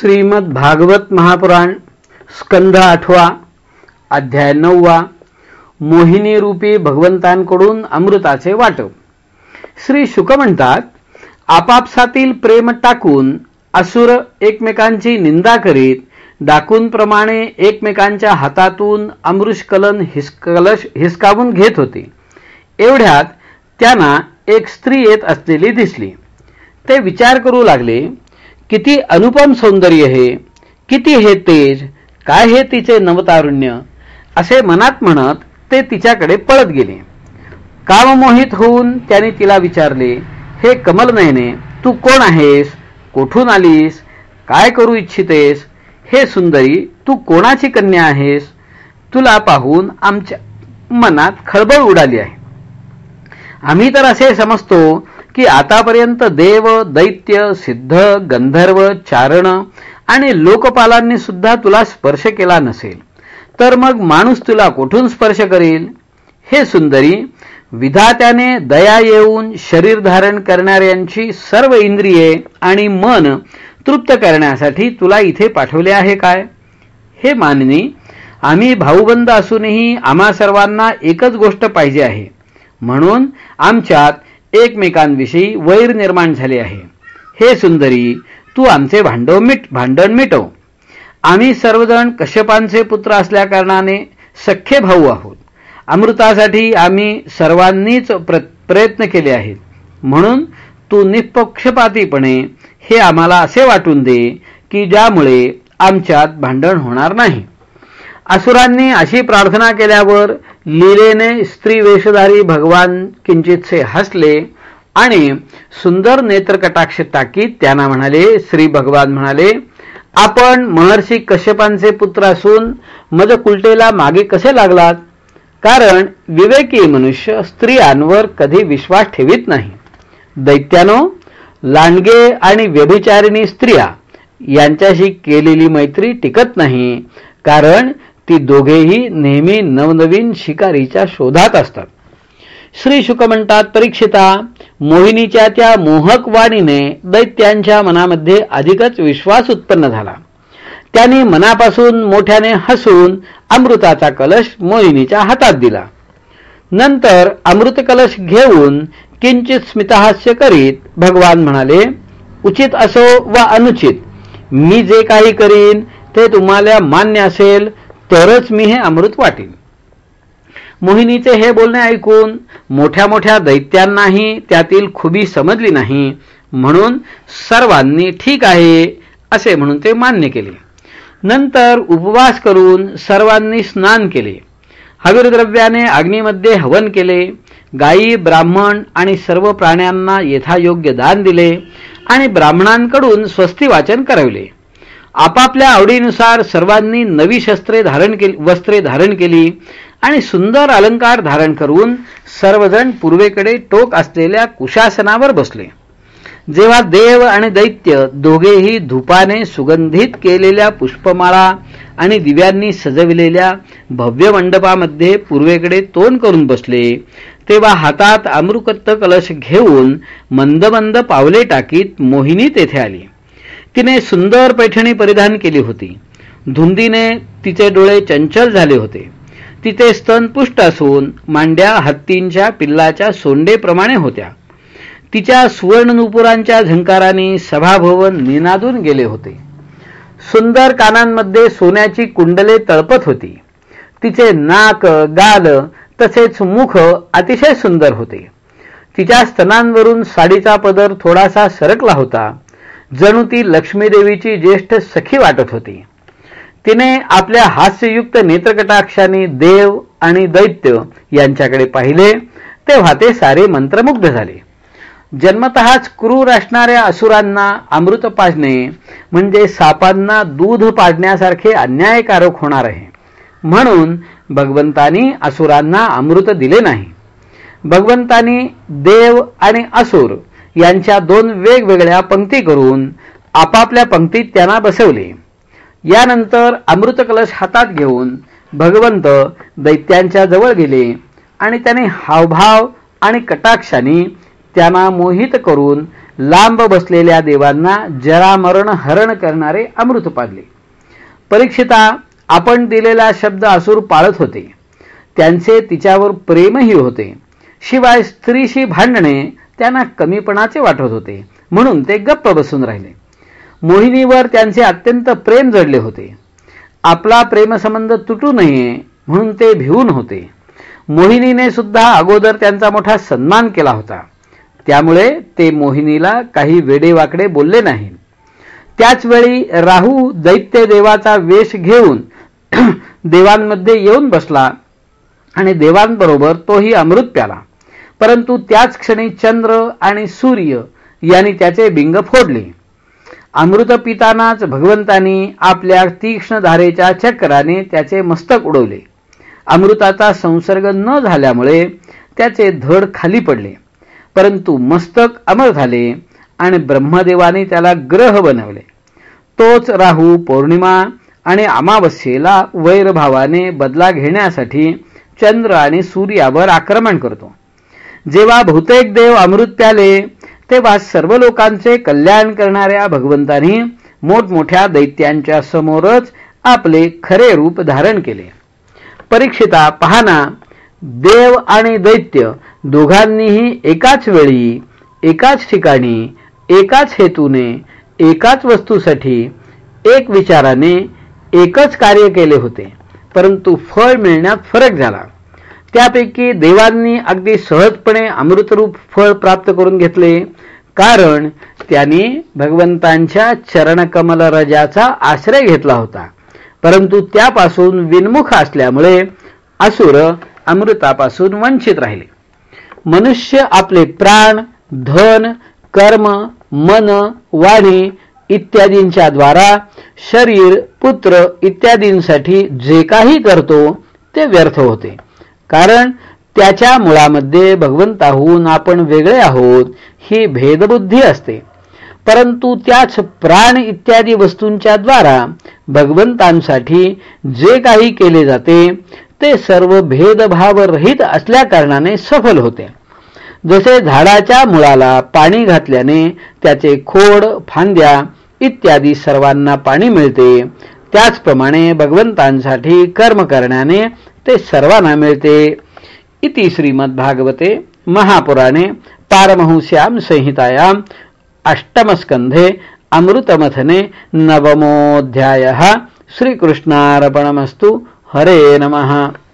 श्रीमद भागवत महापुराण स्कंध आठवा अध्याय नववा मोहिनी रूपी भगवंतांकडून अमृताचे वाटप. श्री शुक म्हणतात आपापसातील प्रेम टाकून असुर एकमेकांची निंदा करीत डाकूंप्रमाणे एकमेकांच्या हातातून अमृषकलन हिसकलश हिसकावून घेत होते. एवढ्यात त्यांना एक स्त्री येत असलेली दिसली. ते विचार करू लागले किती अनुपम सौंदर्य हे किती हे तेज काय हे तिचे नवतारुण्य? असे मनात म्हणत ते तिच्याकडे पळत गेले. काममोहित होऊन त्याने तिला विचारले हे कमल नयने तू कोण आहेस? कोठून आलीस? काय करू इच्छितेस? हे सुंदरी तू कोणाची कन्या आहेस? तुला पाहून आमच्या मनात खळबळ उडाली आहे. आम्ही तर असे समजतो की आतापर्यंत देव दैत्य सिद्ध गंधर्व चारण आणि लोकपालांनी सुद्धा तुला स्पर्श केला नसेल तर मग माणूस तुला कुठून स्पर्श करेल? हे सुंदरी विधात्याने दया येऊन शरीर धारण करणाऱ्यांची सर्व इंद्रिये आणि मन तृप्त करण्यासाठी तुला इथे पाठवले आहे काय? हे माननी आम्ही भाऊबंद असूनही आम्हा सर्वांना एकच गोष्ट पाहिजे आहे. म्हणून आमच्यात एकमेकांविषयी वैर निर्माण झाले आहे. हे सुंदरी तू आमचे भांडव मिट भांडण मिटव. आम्ही सर्वजण कश्यपांचे पुत्र असल्याकारणाने सख्खे भाऊ आहोत. अमृतासाठी आम्ही सर्वांनीच प्रयत्न केले आहेत. म्हणून तू निपक्षपातीपणे हे आम्हाला असे वाटून दे की ज्यामुळे आमच्यात भांडण होणार नाही. असुरांनी अशी प्रार्थना केल्यावर लीलेने स्त्री वेशधारी भगवान किंचितसे हसले आणि सुंदर नेत्रकटाक्ष टाकीत त्यांना म्हणाले श्री भगवान म्हणाले आपण महर्षी कश्यपांचे पुत्र असून मज कुलटेला मागे कसे लागलात? कारण विवेकी मनुष्य स्त्रियांवर कधी विश्वास ठेवित नाही. दैत्यानो लांडगे आणि व्यभिचारिणी स्त्रिया यांच्याशी केलेली मैत्री टिकत नाही. कारण ती दोघेही नेहमी नवनवीन शिकारीच्या शोधात असतात. श्री शुक म्हणतात परीक्षिता मोहिनीच्या त्या मोहक वाणीने दैत्यांच्या मनामध्ये अधिकच विश्वास उत्पन्न झाला. त्यांनी मनापासून मोठ्याने हसून अमृताचा कलश मोहिनीच्या हातात दिला. नंतर अमृत कलश घेऊन किंचित स्मितहास्य करीत भगवान म्हणाले उचित असो वा अनुचित मी जे काही करीन ते तुम्हाला मान्य असेल तरच मी हे अमृत वाटेन. मोहिनीचे हे बोलणे ऐकून मोठ्या मोठ्या दैत्यांनाही त्यातील खुबी समजली नाही. म्हणून सर्वांनी ठीक आहे असे म्हणून ते मान्य केले. नंतर उपवास करून सर्वांनी स्नान केले. हवीरद्रव्याने अग्नीमध्ये हवन केले. गायी ब्राह्मण आणि सर्व प्राण्यांना यथायोग्य दान दिले आणि ब्राह्मणांकडून स्वस्ती वाचन करवले. आपापल्या आवडीनुसार सर्वांनी नवी शस्त्रे धारण केली वस्त्रे धारण केली आणि सुंदर अलंकार धारण करून सर्वजण पूर्वेकडे टोक असलेल्या कुशासनावर बसले. जेव्हा देव आणि दैत्य दोघेही धुपाने सुगंधित केलेल्या पुष्पमाळा आणि दिव्यांनी सजविलेल्या भव्य मंडपामध्ये पूर्वेकडे तोंड करून बसले तेव्हा हातात अमृकत्त कलश घेऊन मंद मंद पावले टाकीत मोहिनी तेथे आली. तिने सुंदर पैठणी परिधान केली होती. धुंदीने तिचे डोळे चंचल झाले होते. तिचे स्तन पुष्ट असून मांड्या हत्तींच्या पिल्लाच्या सोंडेप्रमाणे होत्या. तिच्या सुवर्णनुपुरांच्या झंकाराने सभाभवन निनादून गेले होते. सुंदर कानांमध्ये सोन्याची कुंडले तळपत होती. तिचे नाक गाल तसेच मुख अतिशय सुंदर होते. तिच्या स्तनांवरून साडीचा पदर थोडासा सरकला होता. जणू ती लक्ष्मीदेवीची ज्येष्ठ सखी वाटत होती. तिने आपल्या हास्ययुक्त नेत्रकटाक्षाने देव आणि दैत्य यांच्याकडे पाहिले तेव्हा ते सारे मंत्रमुग्ध झाले. जन्मतःच क्रूर असणाऱ्या असुरांना अमृत पाजणे म्हणजे सापांना दूध पाजण्यासारखे अन्यायकारक होणार आहे. म्हणून भगवंतानी असुरांना अमृत दिले नाही. भगवंतानी देव आणि असुर यांच्या दोन वेगवेगळ्या पंक्ती करून आपापल्या पंक्तीत त्यांना बसवले. यानंतर अमृत कलश हातात घेऊन भगवंत दैत्यांच्या जवळ गेले आणि त्याने हावभाव आणि कटाक्षाने त्यांना मोहित करून लांब बसलेल्या देवांना जरामरण हरण करणारे अमृत पाडले. परीक्षिता आपण दिलेला शब्द असुर पाळत होते. त्यांचे तिच्यावर प्रेमही होते. शिवाय स्त्रीशी भांडणे त्यांना कमीपणाचे वाटत होते. म्हणून ते गप्प बसून राहिले. मोहिनीवर त्यांचे अत्यंत प्रेम जडले होते. आपला प्रेमसंबंध तुटू नये म्हणून ते भिवून होते. मोहिनीने सुद्धा अगोदर त्यांचा मोठा सन्मान केला होता. त्यामुळे ते मोहिनीला काही वेडेवाकडे बोलले नाही. त्याचवेळी राहू दैत्य देवाचा वेश घेऊन देवांमध्ये येऊन बसला आणि देवांबरोबर तोही अमृत प्याला. परंतु त्याच क्षणी चंद्र आणि सूर्य यांनी त्याचे बिंग फोडले. अमृत पितानाच भगवंतानी आपल्या तीक्ष्ण धारेच्या चक्राने त्याचे मस्तक उडवले. अमृताचा संसर्ग न झाल्यामुळे त्याचे धड खाली पडले. परंतु मस्तक अमर झाले आणि ब्रह्मदेवाने त्याला ग्रह बनवले. तोच राहू पौर्णिमा आणि अमावस्येला वैरभावाने बदला घेण्यासाठी चंद्र आणि सूर्यावर आक्रमण करतो. जेव्हा बहुतेक देव अमृत प्याले तेव्हा सर्व लोकांचे कल्याण करणाऱ्या भगवंतांनी मोठमोठ्या दैत्यांच्या समोरच आपले खरे रूप धारण केले. परीक्षिता पाहना देव आणि दैत्य दोघांनीही एकाच वेळी एकाच ठिकाणी एकाच हेतूने एकाच वस्तूसाठी एक विचाराने एकच कार्य केले होते परंतु फळ मिळण्यात फरक झाला. त्यापैकी देवांनी अगदी सहजपणे अमृतरूप फळ प्राप्त करून घेतले. कारण त्यांनी भगवंतांच्या चरणकमल रजाचा आश्रय घेतला होता. परंतु त्यापासून विनमुख असल्यामुळे असुर अमृतापासून वंचित राहिले. मनुष्य आपले प्राण धन कर्म मन वाणी इत्यादींच्या द्वारा शरीर पुत्र इत्यादींसाठी जे काही करतो ते व्यर्थ होते. कारण त्याच्या मुळामध्ये भगवंताहून आपण वेगळे आहोत ही भेदबुद्धी असते. परंतु त्याच प्राण इत्यादी वस्तूंच्या द्वारा भगवंतांसाठी जे काही केले जाते ते सर्व भेदभाव रहित असल्या कारणाने सफल होते. जसे झाडाच्या मुळाला पाणी घातल्याने त्याचे खोड फांद्या इत्यादी सर्वांना पाणी मिळते त्याचप्रमाणे भगवंतांसाठी कर्म करण्याने ते सर्वांना मिळते. इति श्रीमद्भागवते महापुराणे पारमहंस्यां संहितायाम् अष्टमस्कन्धे अमृतमथने नवमोऽध्यायः. श्रीकृष्णार्पणमस्तु. हरे नमः.